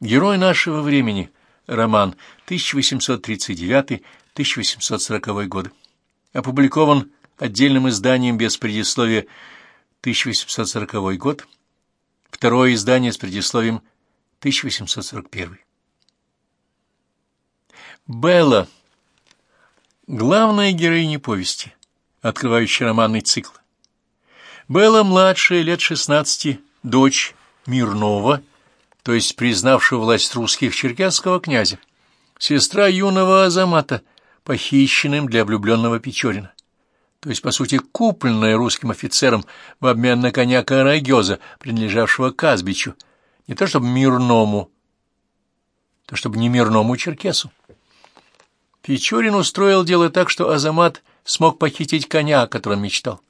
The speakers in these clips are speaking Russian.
Герой нашего времени. Роман 1839-1840 годы. Опубликован отдельным изданием без предисловия 1840 год. Второе издание с предисловием 1841. Белла. Главная героиня повести, открывающая романный цикл. Белла младшая, лет 16, дочь Мирнова, то есть признавшего власть русских черкесского князя, сестра юного Азамата, похищенным для влюбленного Печорина, то есть, по сути, купленная русским офицером в обмен на коня Карагеза, принадлежавшего Казбичу, не то чтобы мирному, то чтобы не мирному черкесу. Печорин устроил дело так, что Азамат смог похитить коня, о котором мечтал.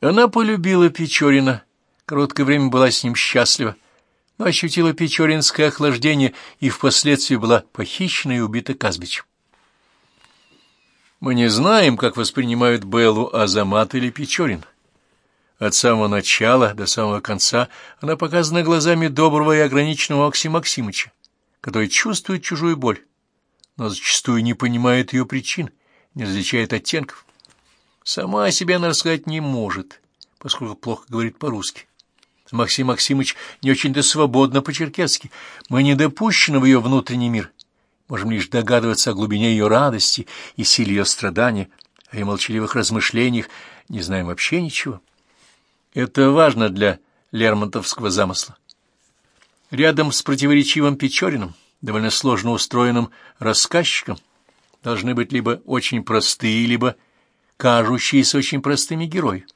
Она полюбила Печорина, короткое время была с ним счастлива, но ощутила печоринское охлаждение и впоследствии была похищена и убита Казбичем. Мы не знаем, как воспринимают Беллу Азамат или Печорин. От самого начала до самого конца она показана глазами доброго и ограниченного Окси Максимыча, который чувствует чужую боль но зачастую не понимает ее причин, не различает оттенков. Сама о себе она рассказать не может, поскольку плохо говорит по-русски. Максим Максимович не очень-то свободно по-черкесски. Мы не допущены в ее внутренний мир. Можем лишь догадываться о глубине ее радости и силе ее страдания, о ее молчаливых размышлениях, не знаем вообще ничего. Это важно для Лермонтовского замысла. Рядом с противоречивым Печориным довольно сложно устроенным рассказчиком должны быть либо очень простые, либо кажущиеся очень простыми герои.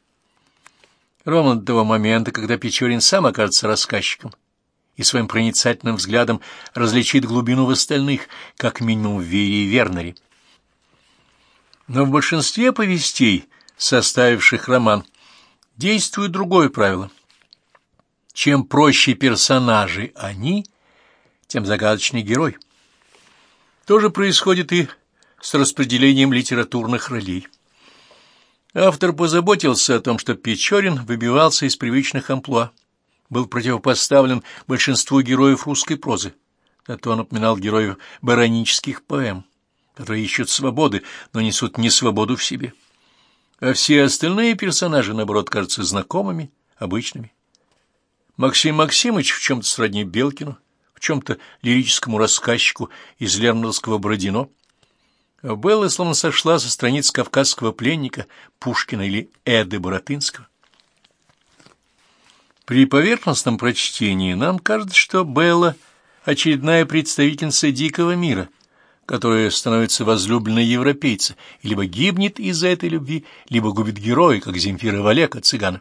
Ровно до того момента, когда Печорин сам окажется рассказчиком и своим проницательным взглядом различит глубину в остальных, как минимум в Вере и Вернере. Но в большинстве повестей, составивших роман, действует другое правило. Чем проще персонажи они – тем загадочный герой. То же происходит и с распределением литературных ролей. Автор позаботился о том, что Печорин выбивался из привычных амплуа, был противопоставлен большинству героев русской прозы, зато он напоминал героев баронических поэм, которые ищут свободы, но несут не свободу в себе. А все остальные персонажи, наоборот, кажутся знакомыми, обычными. Максим Максимович в чем-то сродни Белкину, в чем-то лирическому рассказчику из Лермонтовского Бородино. Белла словно сошла со страниц кавказского пленника Пушкина или Эды Боротынского. При поверхностном прочтении нам кажется, что Белла — очередная представительница дикого мира, которая становится возлюбленной европейца либо гибнет из-за этой любви, либо губит героя, как Земфира Валека, цыгана.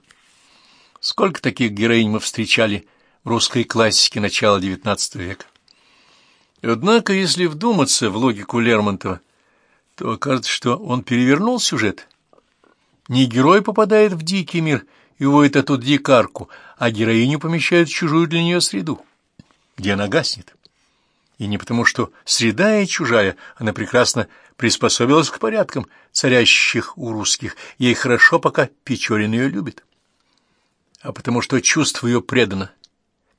Сколько таких героинь мы встречали русской классики начала XIX века. Однако, если вдуматься в логику Лермонтова, то окажется, что он перевернул сюжет. Не герой попадает в дикий мир и уводит оттуда дикарку, а героиню помещают в чужую для нее среду, где она гаснет. И не потому, что среда и чужая, она прекрасно приспособилась к порядкам, царящих у русских, ей хорошо, пока Печорин ее любит, а потому что чувство ее предано,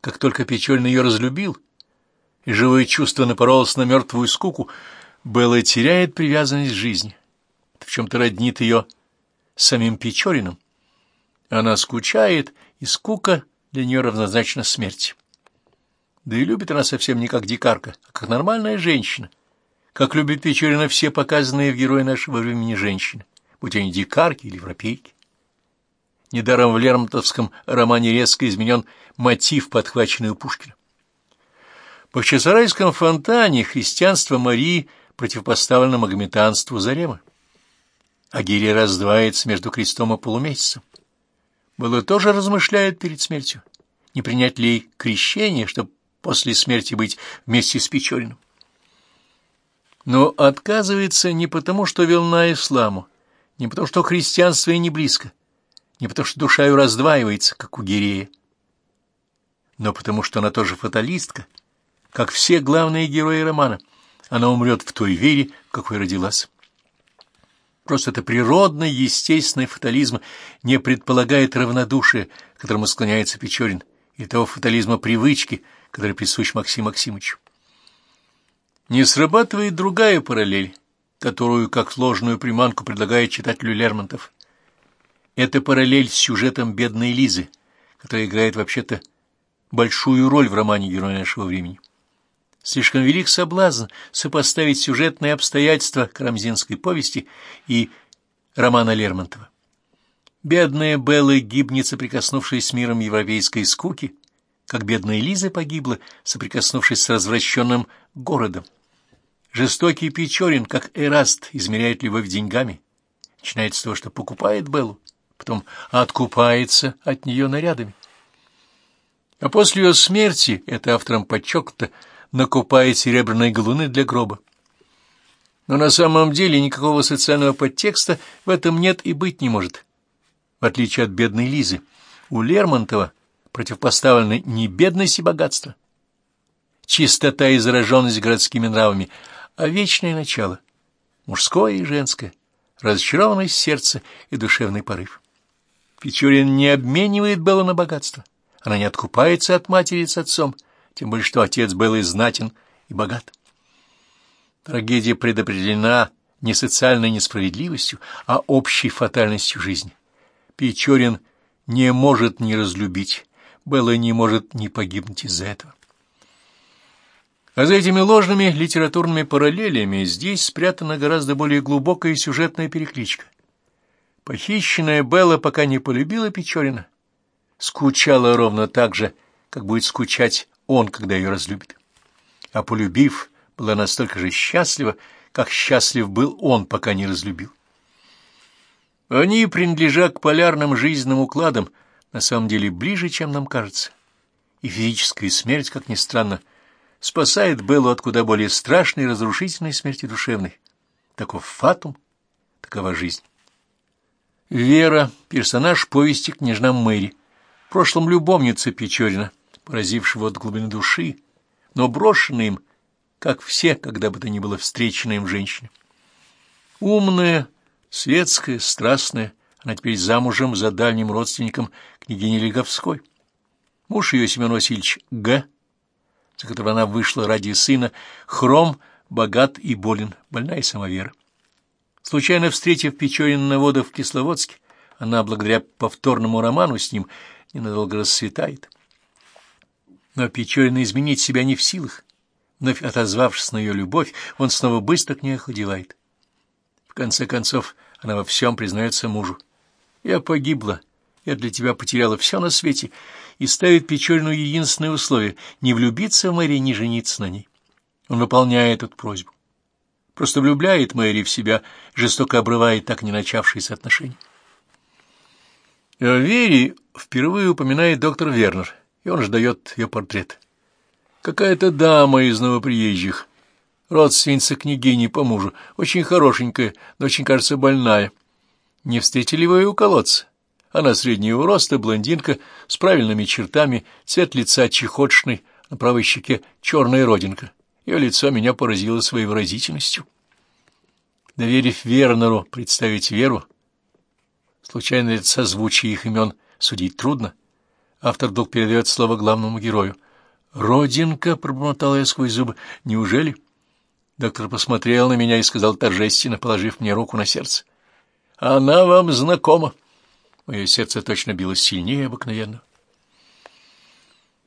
как только Печорин ее разлюбил, и живое чувство напоролось на мертвую скуку, Белла теряет привязанность к жизни. Это в чем-то роднит ее самим Печориным. Она скучает, и скука для нее равнозначна смерти. Да и любит она совсем не как дикарка, а как нормальная женщина, как любит Печорина все показанные в герое нашего времени женщины, будь они дикарки или европейки. Недаром в Лермонтовском романе резко изменен мотив, подхваченный у Пушкина. По Чесарайском фонтане христианство Марии противопоставлено магометанству Заремы. А Гирия раздваивается между крестом и полумесяцем. Было тоже размышляет перед смертью, не принять ли ей крещение, чтобы после смерти быть вместе с Печориным. Но отказывается не потому, что велна исламу, не потому, что христианство и не близко, не потому что душа ее раздваивается, как у Гирея, но потому что она тоже фаталистка, как все главные герои романа. Она умрет в той вере, в какой родилась. Просто это природный, естественный фатализм не предполагает равнодушия, к которому склоняется Печорин, и того фатализма привычки, который присущ Максиму Максимовичу. Не срабатывает другая параллель, которую, как сложную приманку, предлагает читателю Лермонтов. Это параллель с сюжетом бедной Лизы, которая играет вообще-то большую роль в романе «Герой нашего времени». Слишком велик соблазн сопоставить сюжетные обстоятельства Карамзинской повести и романа Лермонтова. Бедная Белла гибнет, соприкоснувшись с миром европейской скуки, как бедная Лиза погибла, соприкоснувшись с развращенным городом. Жестокий Печорин, как Эраст, измеряет любовь деньгами. Начинает с того, что покупает Беллу, потом откупается от нее нарядами. А после ее смерти, это автором подчеркнуто, накупает серебряные галуны для гроба. Но на самом деле никакого социального подтекста в этом нет и быть не может. В отличие от бедной Лизы, у Лермонтова противопоставлены не бедность и богатство, чистота и зараженность городскими нравами, а вечное начало, мужское и женское, разочарованность сердца и душевный порыв. Печорин не обменивает Беллу на богатство, она не откупается от матери с отцом, тем более что отец был и знатен, и богат. Трагедия предопределена не социальной несправедливостью, а общей фатальностью жизни. Печорин не может не разлюбить, Белла не может не погибнуть из-за этого. А за этими ложными литературными параллелями здесь спрятана гораздо более глубокая сюжетная перекличка. Похищенная Белла пока не полюбила Печорина, скучала ровно так же, как будет скучать он, когда ее разлюбит. А полюбив, была настолько же счастлива, как счастлив был он, пока не разлюбил. Они, принадлежа к полярным жизненным укладам, на самом деле ближе, чем нам кажется. И физическая смерть, как ни странно, — спасает Беллу от куда более страшной и разрушительной смерти душевной. Таков фатум, такова жизнь. Вера — персонаж повести «Княжна Мэри», в прошлом любовница Печорина, поразившего от глубины души, но брошенная им, как все, когда бы то ни было встреченной им женщине. Умная, светская, страстная, она теперь замужем за дальним родственником княгини Леговской. Муж ее, Семен Васильевич Г., за которого она вышла ради сына, хром, богат и болен, больная самовера. Случайно встретив Печорина вода в Кисловодске, она, благодаря повторному роману с ним, ненадолго расцветает. Но Печорина изменить себя не в силах. Вновь отозвавшись на ее любовь, он снова быстро к ней охладевает. В конце концов, она во всем признается мужу. «Я погибла, я для тебя потеряла все на свете, и ставит Печорину единственное условие — не влюбиться в Мэри не жениться на ней. Он выполняет эту просьбу. Просто влюбляет Мэри в себя, жестоко обрывает так не начавшиеся отношения. О Вере впервые упоминает доктор Вернер, и он же дает ее портрет. Какая-то дама из новоприезжих, родственница княгини по мужу, очень хорошенькая, но очень, кажется, больная. Не встретили вы ее у колодца? Она среднего роста, блондинка, с правильными чертами, цвет лица чехотшный, на правой щеке черная родинка. Ее лицо меня поразило своей выразительностью. Доверив Вернеру представить Веру, случайно созвучие их имен судить трудно, автор вдруг передает слово главному герою. «Родинка», — пробормотала я сквозь зубы, — «неужели?» Доктор посмотрел на меня и сказал торжественно, положив мне руку на сердце. «Она вам знакома». Мое сердце точно билось сильнее обыкновенного.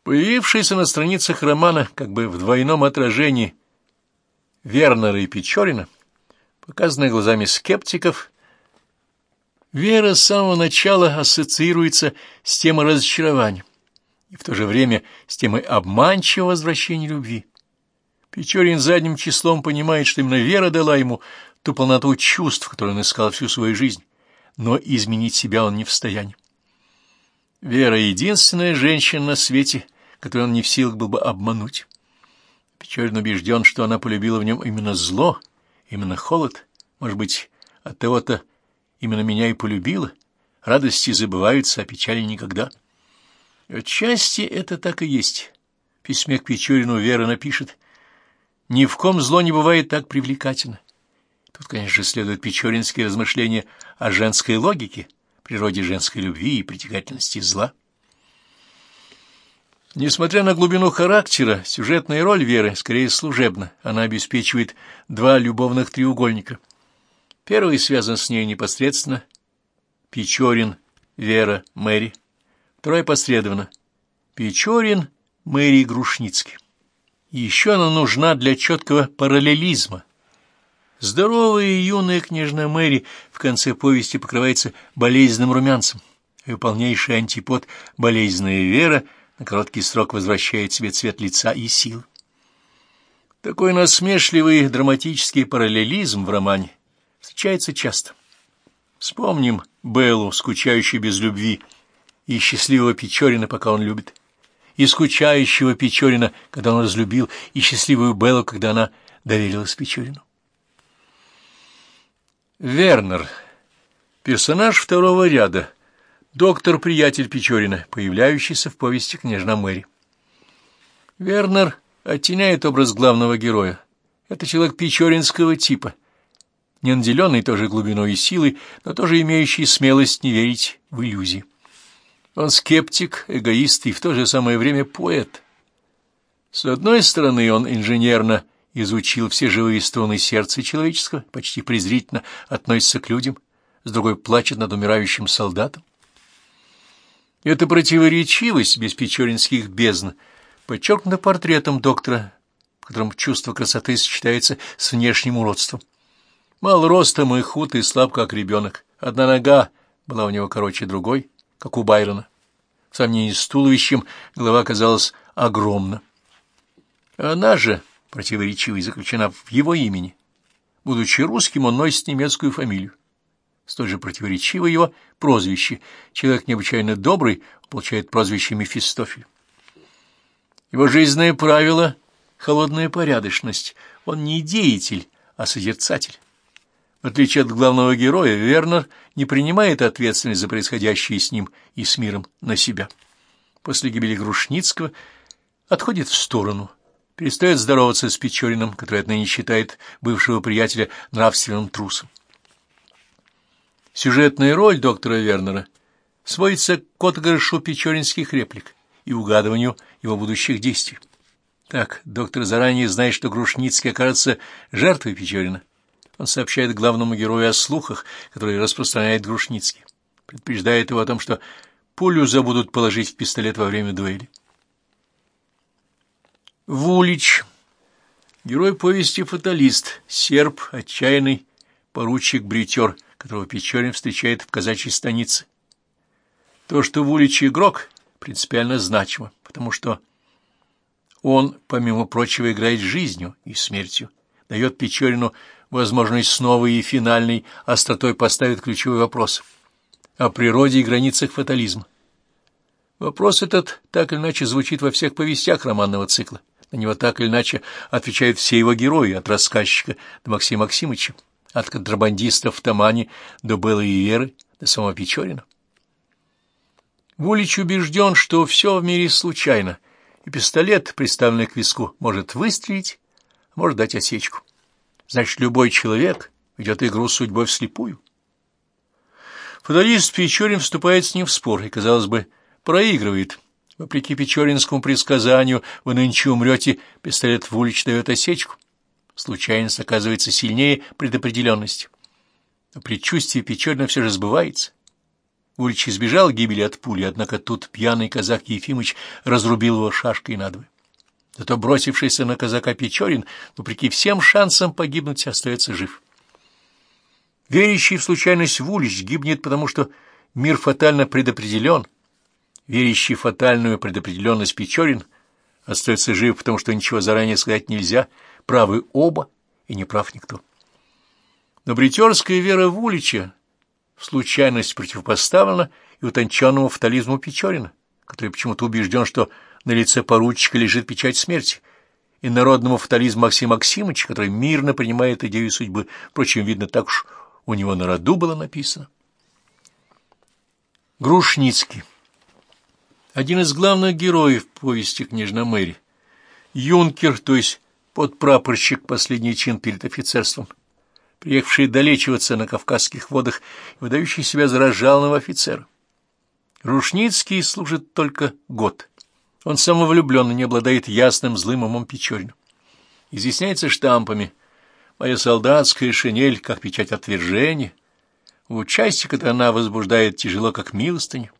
Появившиеся на страницах романа, как бы в двойном отражении Вернера и Печорина, показанные глазами скептиков, Вера с самого начала ассоциируется с темой разочарования и в то же время с темой обманчивого возвращения любви. Печорин задним числом понимает, что именно Вера дала ему ту полноту чувств, которую он искал всю свою жизнь но изменить себя он не в состоянии. Вера — единственная женщина на свете, которую он не в силах был бы обмануть. Печорин убежден, что она полюбила в нем именно зло, именно холод. Может быть, от того-то именно меня и полюбила. Радости забываются, а печали никогда. Отчасти это так и есть. В письме к Печорину Вера напишет, «Ни в ком зло не бывает так привлекательно. Тут, конечно, следуют печоринские размышления о женской логике, природе женской любви и притягательности зла. Несмотря на глубину характера, сюжетная роль Веры скорее служебна. Она обеспечивает два любовных треугольника. Первый связан с ней непосредственно. Печорин, Вера, Мэри. Второй посредственно. Печорин, Мэри Грушницкий. еще она нужна для четкого параллелизма. Здоровая и юная княжна Мэри в конце повести покрывается болезненным румянцем, и полнейший антипод болезненная Вера — на короткий срок возвращает себе цвет лица и сил. Такой насмешливый драматический параллелизм в романе встречается часто. Вспомним Беллу, скучающую без любви, и счастливого Печорина, пока он любит, и скучающего Печорина, когда он разлюбил, и счастливую Беллу, когда она доверилась Печорину. Вернер. Персонаж второго ряда — доктор-приятель Печорина, появляющийся в повести «Княжна Мэри». Вернер оттеняет образ главного героя. Это человек печоринского типа, не наделенный тоже глубиной и силой, но тоже имеющий смелость не верить в иллюзии. Он скептик, эгоист и в то же самое время поэт. С одной стороны, он инженерно изучил все живые струны сердца человеческого, почти презрительно относится к людям, с другой плачет над умирающим солдатом. Эта противоречивость без печоринских бездн подчеркнута портретом доктора, в котором чувство красоты сочетается с внешним уродством. Мал ростом и худ, и слаб, как ребенок. Одна нога была у него короче другой, как у Байрона. В сравнении с туловищем голова казалась огромна. Она же, противоречивой, заключена в его имени. Будучи русским, он носит немецкую фамилию столь же противоречиво его прозвище. Человек необычайно добрый получает прозвище Мефистофель. Его жизненное правило — холодная порядочность. Он не деятель, а созерцатель. В отличие от главного героя, Вернер не принимает ответственность за происходящее с ним и с миром на себя. После гибели Грушницкого отходит в сторону, перестает здороваться с Печориным, который отныне считает бывшего приятеля нравственным трусом. Сюжетная роль доктора Вернера сводится к отыгрышу печоринских реплик и угадыванию его будущих действий. Так, доктор заранее знает, что Грушницкий окажется жертвой Печорина. Он сообщает главному герою о слухах, которые распространяет Грушницкий. Предупреждает его о том, что пулю забудут положить в пистолет во время дуэли. Вулич. Герой повести «Фаталист», серб, отчаянный, поручик-бритер — которого Печорин встречает в казачьей станице. То, что Вулич игрок, принципиально значимо, потому что он, помимо прочего, играет жизнью и смертью, дает Печорину возможность снова и финальной остротой поставить ключевой вопрос о природе и границах фатализма. Вопрос этот так или иначе звучит во всех повестях романного цикла. На него так или иначе отвечают все его герои, от рассказчика до Максима Максимовича от контрабандистов в Тамане до Беллы и Веры, до самого Печорина. Вулич убежден, что все в мире случайно, и пистолет, приставленный к виску, может выстрелить, может дать осечку. Значит, любой человек ведет игру с судьбой вслепую. Фаталист Печорин вступает с ним в спор и, казалось бы, проигрывает. Вопреки печоринскому предсказанию, вы нынче умрете, пистолет Вулич дает осечку случайность оказывается сильнее предопределенности. Но предчувствие Печорина все же сбывается. Улич избежал гибели от пули, однако тут пьяный казак Ефимыч разрубил его шашкой надвое. Зато бросившийся на казака Печорин, вопреки всем шансам погибнуть, остается жив. Верящий в случайность Вулич гибнет, потому что мир фатально предопределен. Верящий в фатальную предопределенность Печорин остается жив, потому что ничего заранее сказать нельзя — правы оба, и не прав никто. Но бритерская вера в Улича в случайность противопоставлена и утонченному фатализму Печорина, который почему-то убежден, что на лице поручика лежит печать смерти, и народному фатализму Максима Максимовича, который мирно принимает идею судьбы. Впрочем, видно, так уж у него на роду было написано. Грушницкий. Один из главных героев повести «Княжна Мэри». Юнкер, то есть подпрапорщик, последний чин перед офицерством, приехавший долечиваться на Кавказских водах выдающий себя за разжалованного офицера. Рушницкий служит только год, Он самовлюблен и не обладает ясным злым умом Печорина. Изъясняется штампами. Моя солдатская шинель, как печать отвержения. У частика-то она возбуждает тяжело, как милостыню.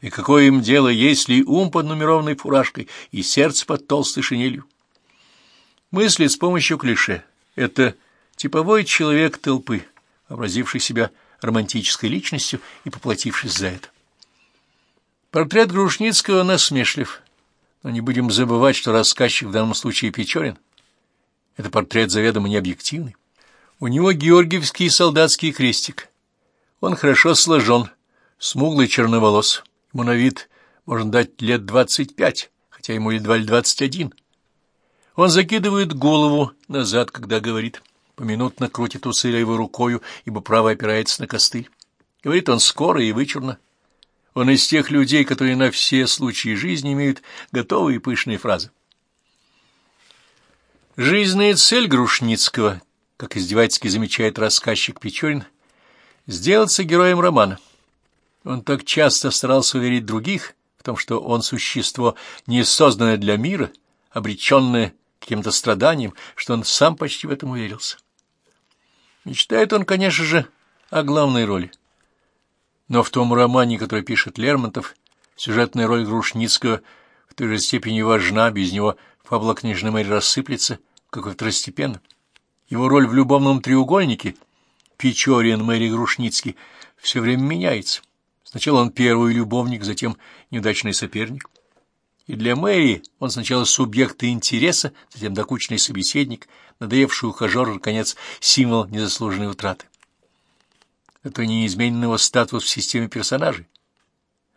И какое им дело, есть ли ум под нумерованной фуражкой и сердце под толстой шинелью? Мысли с помощью клише. Это типовой человек толпы, образивший себя романтической личностью и поплатившись за это. Портрет Грушницкого насмешлив, но не будем забывать, что рассказчик в данном случае Печорин. Это портрет заведомо необъективный. У него георгиевский солдатский крестик. Он хорошо сложен, смуглый черноволос. Ему на вид можно дать лет двадцать пять, хотя ему едва ли двадцать один. Он закидывает голову назад, когда говорит. Поминутно крутит усы левой рукою, ибо правая опирается на костыль. Говорит он скоро и вычурно. Он из тех людей, которые на все случаи жизни имеют готовые пышные фразы. Жизненная цель Грушницкого, как издевательски замечает рассказчик Печорин, сделаться героем романа. Он так часто старался уверить других в том, что он существо, не созданное для мира, обреченное каким-то страданием, что он сам почти в этом уверился. Мечтает он, конечно же, о главной роли — но в том романе, который пишет Лермонтов, сюжетная роль Грушницкого в той же степени важна, без него фабула княжны Мэри рассыплется, как второстепенно. Его роль в любовном треугольнике Печорин, Мэри Грушницкий все время меняется. Сначала он первый любовник, затем неудачный соперник. И для Мэри он сначала субъект интереса, затем докучный собеседник, надоевший ухажер, наконец, символ незаслуженной утраты. Это неизменный его статус в системе персонажей.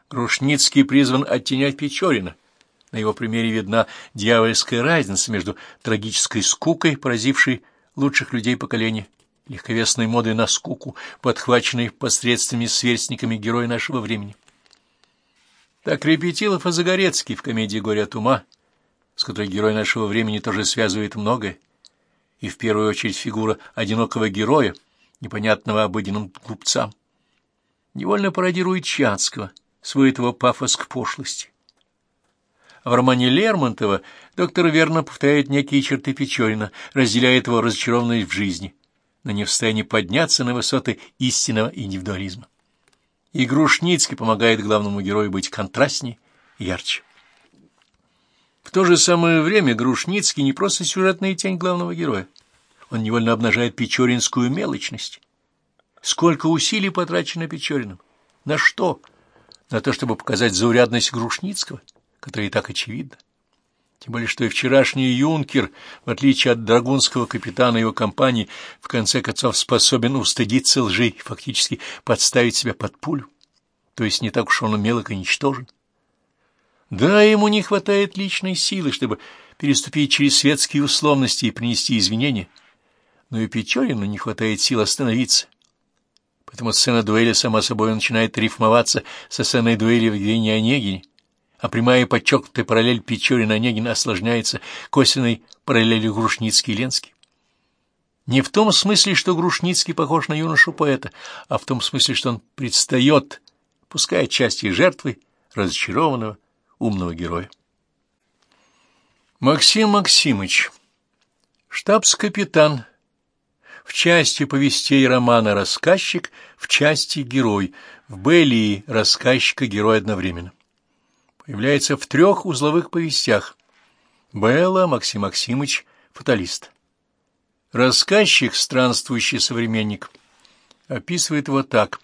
Грушницкий призван оттенять Печорина. На его примере видна дьявольская разница между трагической скукой, поразившей лучших людей поколения, легковесной модой на скуку, подхваченной посредственными сверстниками героя нашего времени. Так Репетилов и Загорецкий в комедии «Горе от ума», с которой герой нашего времени тоже связывает многое, и в первую очередь фигура одинокого героя — непонятного обыденным глупцам. Невольно пародирует Чацкого, сводит его пафос к пошлости. в романе Лермонтова доктор верно повторяет некие черты Печорина, разделяет его разочарованность в жизни, но не в состоянии подняться на высоты истинного индивидуализма. И Грушницкий помогает главному герою быть контрастнее и ярче. В то же самое время Грушницкий не просто сюжетная тень главного героя он невольно обнажает печоринскую мелочность. Сколько усилий потрачено Печориным? На что? На то, чтобы показать заурядность Грушницкого, которая и так очевидна. Тем более, что и вчерашний юнкер, в отличие от драгунского капитана его компании, в конце концов способен устыдиться лжи и фактически подставить себя под пулю. То есть не так уж он мелок и ничтожен. Да, ему не хватает личной силы, чтобы переступить через светские условности и принести извинения, но и Печорину не хватает сил остановиться. Поэтому сцена дуэли сама собой начинает рифмоваться со сценой дуэли в Евгении Онегине, а прямая подчеркнутая параллель Печорин-Онегин осложняется косвенной параллелью Грушницкий-Ленский. Не в том смысле, что Грушницкий похож на юношу-поэта, а в том смысле, что он предстает, пускай отчасти жертвой разочарованного умного героя. Максим Максимыч, штабс-капитан в части повестей романа рассказчик, в части герой, в Беллии рассказчика герой одновременно. Появляется в трех узловых повестях. Белла, Максим Максимыч, фаталист. Рассказчик, странствующий современник, описывает его так.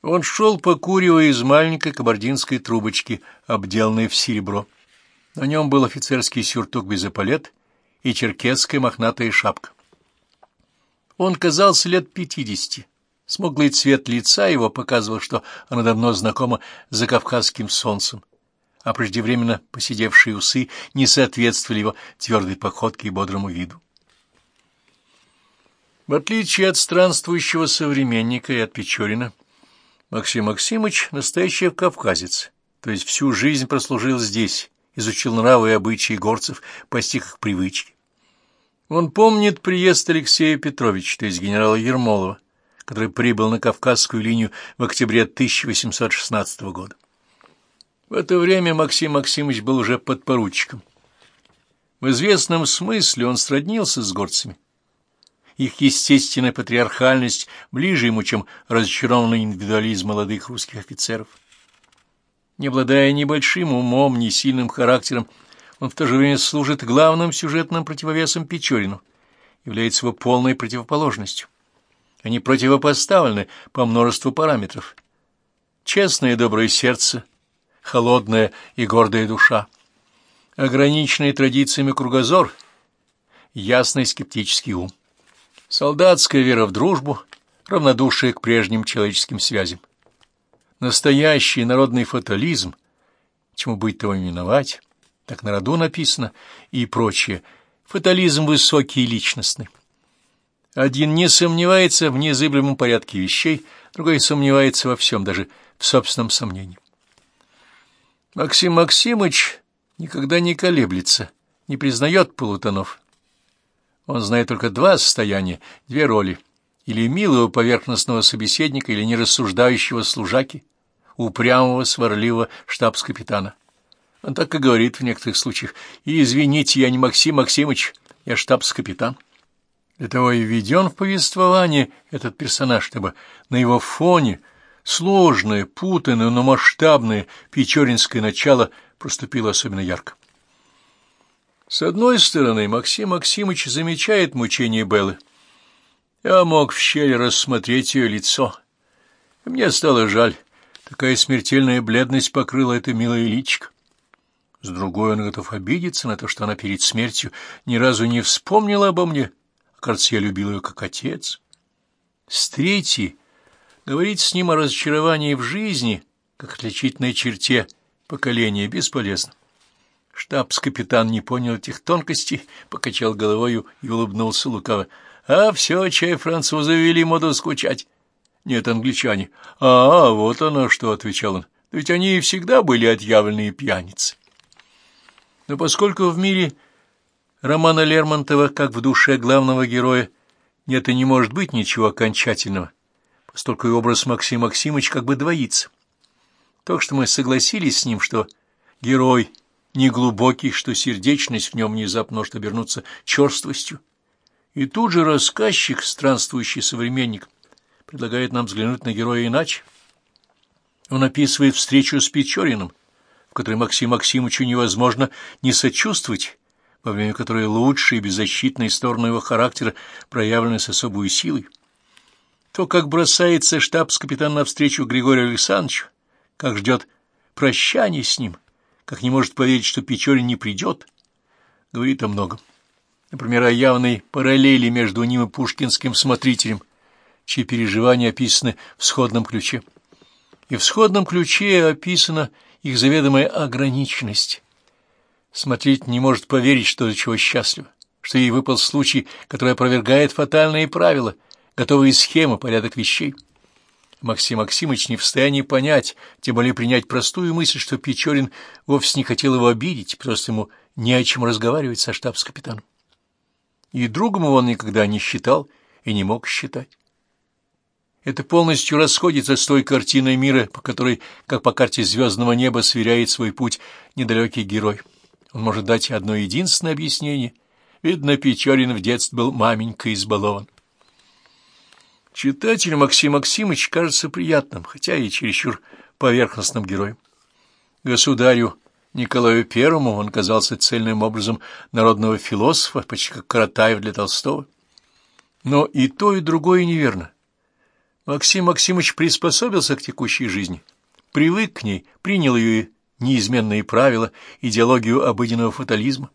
Он шел, покуривая из маленькой кабардинской трубочки, обделанной в серебро. На нем был офицерский сюртук без эполет и черкесская мохнатая шапка. Он казался лет пятидесяти. Смуглый цвет лица его показывал, что она давно знакома с закавказским солнцем, а преждевременно посидевшие усы не соответствовали его твердой походке и бодрому виду. В отличие от странствующего современника и от Печорина, Максим Максимович — настоящий кавказец, то есть всю жизнь прослужил здесь, изучил нравы и обычаи горцев, постиг их привычки. Он помнит приезд Алексея Петровича, то есть генерала Ермолова, который прибыл на Кавказскую линию в октябре 1816 года. В это время Максим Максимович был уже подпоручиком. В известном смысле он сроднился с горцами. Их естественная патриархальность ближе ему, чем разочарованный индивидуализм молодых русских офицеров. Не обладая ни большим умом, ни сильным характером, он в то же время служит главным сюжетным противовесом Печорину, является его полной противоположностью. Они противопоставлены по множеству параметров. Честное и доброе сердце, холодная и гордая душа, ограниченный традициями кругозор, ясный скептический ум, солдатская вера в дружбу, равнодушие к прежним человеческим связям, настоящий народный фатализм, чему быть того именовать, так на роду написано, и прочее, фатализм высокий и личностный. Один не сомневается в незыблемом порядке вещей, другой сомневается во всем, даже в собственном сомнении. Максим Максимыч никогда не колеблется, не признает полутонов. Он знает только два состояния, две роли — или милого поверхностного собеседника, или нерассуждающего служаки, упрямого, сварливого штабс-капитана. Он так и говорит в некоторых случаях. И извините, я не Максим Максимыч, я штабс-капитан. Для того и введен в повествование этот персонаж, чтобы на его фоне сложное, путанное, но масштабное печоринское начало проступило особенно ярко. С одной стороны, Максим Максимыч замечает мучение Беллы. Я мог в щель рассмотреть ее лицо. И мне стало жаль. Такая смертельная бледность покрыла это милое личико. С другой он готов обидеться на то, что она перед смертью ни разу не вспомнила обо мне. Кажется, я любил ее как отец. С третьей, говорить с ним о разочаровании в жизни, как отличительной черте поколения, бесполезно. Штабс-капитан не понял этих тонкостей, покачал головою и улыбнулся лукаво. А все, чай французы вели моду скучать. Нет, англичане. А, вот оно что, — отвечал он. Ведь они и всегда были отъявленные пьяницы. Но поскольку в мире романа Лермонтова, как в душе главного героя, нет и не может быть ничего окончательного, поскольку и образ Максим Максимович как бы двоится. Так что мы согласились с ним, что герой неглубокий, что сердечность в нем внезапно может обернуться черствостью. И тут же рассказчик, странствующий современник, предлагает нам взглянуть на героя иначе. Он описывает встречу с Печориным, в которой Максим Максимовичу невозможно не сочувствовать, во время которой лучшие беззащитные стороны его характера проявлены с особой силой. То, как бросается штабс-капитан навстречу Григорию Александровичу, как ждет прощания с ним, как не может поверить, что Печорин не придет, говорит о многом. Например, о явной параллели между ним и пушкинским смотрителем, чьи переживания описаны в сходном ключе. И в сходном ключе описана их заведомая ограниченность. Смотритель не может поверить, что до чего счастлив, что ей выпал случай, который опровергает фатальные правила, готовые схемы, порядок вещей. Максим Максимович не в состоянии понять, тем более принять простую мысль, что Печорин вовсе не хотел его обидеть, просто ему не о чем разговаривать со штабс-капитаном. И другом его он никогда не считал и не мог считать. Это полностью расходится с той картиной мира, по которой, как по карте звездного неба, сверяет свой путь недалекий герой. Он может дать одно единственное объяснение. Видно, Печорин в детстве был маменька избалован. Читатель Максим Максимович кажется приятным, хотя и чересчур поверхностным героем. Государю Николаю Первому он казался цельным образом народного философа, почти как Каратаев для Толстого. Но и то, и другое неверно. Максим Максимович приспособился к текущей жизни, привык к ней, принял ее неизменные правила, идеологию обыденного фатализма,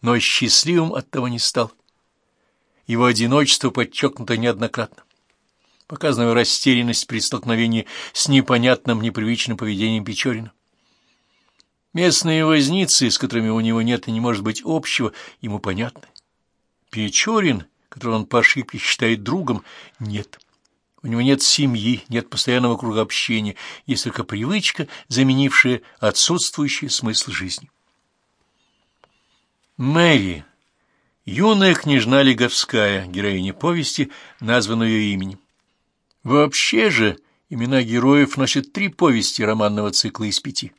но счастливым от того не стал. Его одиночество подчеркнуто неоднократно. Показана растерянность при столкновении с непонятным, непривычным поведением Печорина. Местные возницы, с которыми у него нет и не может быть общего, ему понятны. Печорин, которого он по ошибке считает другом, нет. У него нет семьи, нет постоянного круга общения, есть только привычка, заменившая отсутствующий смысл жизни. Мэри, юная княжна Леговская, героиня повести, названная ее именем. Вообще же имена героев носят три повести романного цикла из пяти.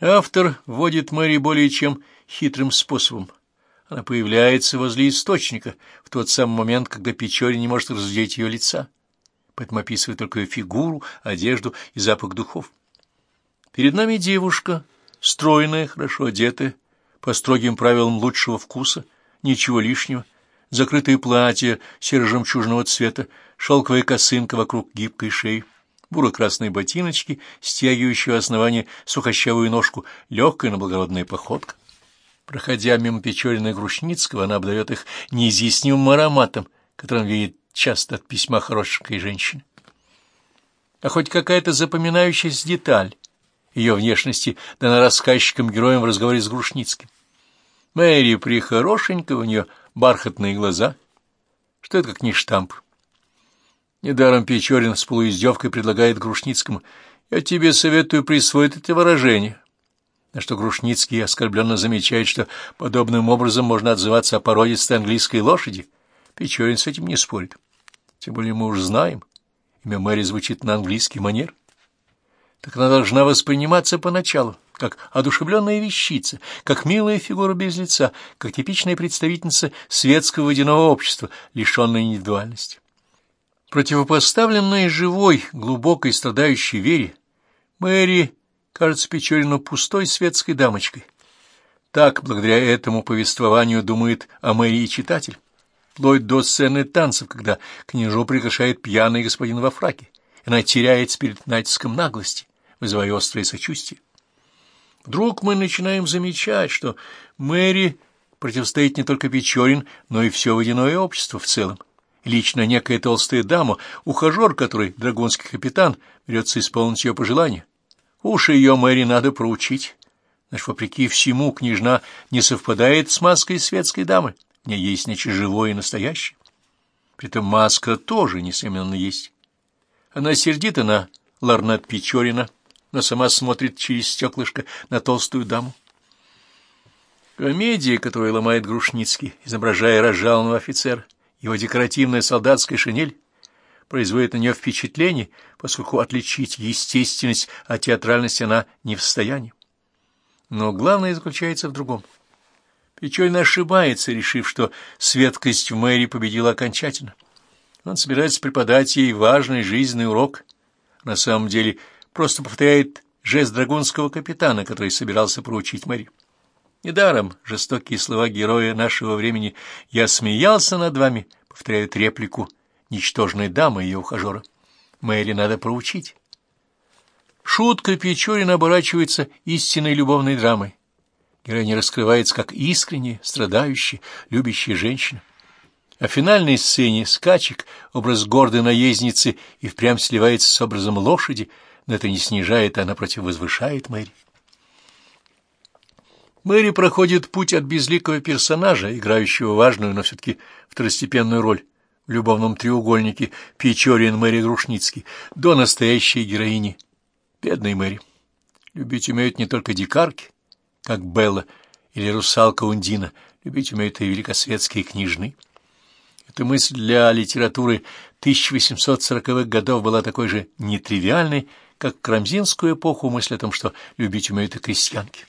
Автор вводит Мэри более чем хитрым способом. Она появляется возле источника в тот самый момент, когда Печорин не может разглядеть ее лица, поэтому описывает только ее фигуру, одежду и запах духов. Перед нами девушка, стройная, хорошо одетая, по строгим правилам лучшего вкуса, ничего лишнего, закрытое платье серо-жемчужного цвета, шелковая косынка вокруг гибкой шеи, буро-красные ботиночки, стягивающие основание сухощавую ножку, легкая, но благородная походка. Проходя мимо Печорина и Грушницкого, она обдает их неизъяснимым ароматом, которым видит часто от письма хорошенькой женщины. А хоть какая-то запоминающаяся деталь ее внешности дана рассказчикам-героям в разговоре с Грушницким. Мэри прихорошенькая, у нее бархатные глаза. Что это как не штамп? Недаром Печорин с полуиздевкой предлагает Грушницкому «Я тебе советую присвоить это выражение» на что Грушницкий оскорбленно замечает, что подобным образом можно отзываться о породистой английской лошади. Печорин с этим не спорит. Тем более мы уже знаем, имя Мэри звучит на английский манер. Так она должна восприниматься поначалу, как одушевленная вещица, как милая фигура без лица, как типичная представительница светского водяного общества, лишенной индивидуальности. Противопоставленная живой, глубокой, страдающей вере, Мэри кажется Печорину пустой светской дамочкой. Так, благодаря этому повествованию, думает о Мэри и читатель, вплоть до сцены танцев, когда княжу приглашает пьяный господин во фраке, она теряется перед натиском наглости, вызывая острое сочувствие. Вдруг мы начинаем замечать, что Мэри противостоит не только Печорин, но и все водяное общество в целом лично некая толстая дама, ухажер которой, драгунский капитан, берется исполнить ее пожелания. Уши ее Мэри надо проучить. Наш вопреки всему, княжна не совпадает с маской светской дамы. В ней есть нечто живое и настоящее. Притом маска тоже, несомненно, есть. Она сердита на ларнет Печорина, но сама смотрит через стеклышко на толстую даму. Комедия, которую ломает Грушницкий, изображая разжалованного офицера, его декоративная солдатская шинель производит на нее впечатление, поскольку отличить естественность от театральности она не в состоянии. Но главное заключается в другом. Печорин ошибается, решив, что светкость в Мэри победила окончательно. Он собирается преподать ей важный жизненный урок. На самом деле просто повторяет жест драгунского капитана, который собирался проучить Мэри. Недаром жестокие слова героя нашего времени «Я смеялся над вами» повторяют реплику ничтожной дамы и ее ухажера. Мэри надо проучить. Шутка Печорина оборачивается истинной любовной драмой. Героиня раскрывается как искренняя, страдающая, любящая женщина. А в финальной сцене скачек, образ гордой наездницы и впрямь сливается с образом лошади, но это не снижает, а напротив возвышает Мэри. Мэри проходит путь от безликого персонажа, играющего важную, но все-таки второстепенную роль в любовном треугольнике Печорин Мэри Грушницкий, до настоящей героини, бедной Мэри. Любить умеют не только дикарки, как Белла или русалка Ундина, любить умеют и великосветские княжны. Эта мысль для литературы 1840-х годов была такой же нетривиальной, как в эпоху мысль о том, что любить умеют и крестьянки.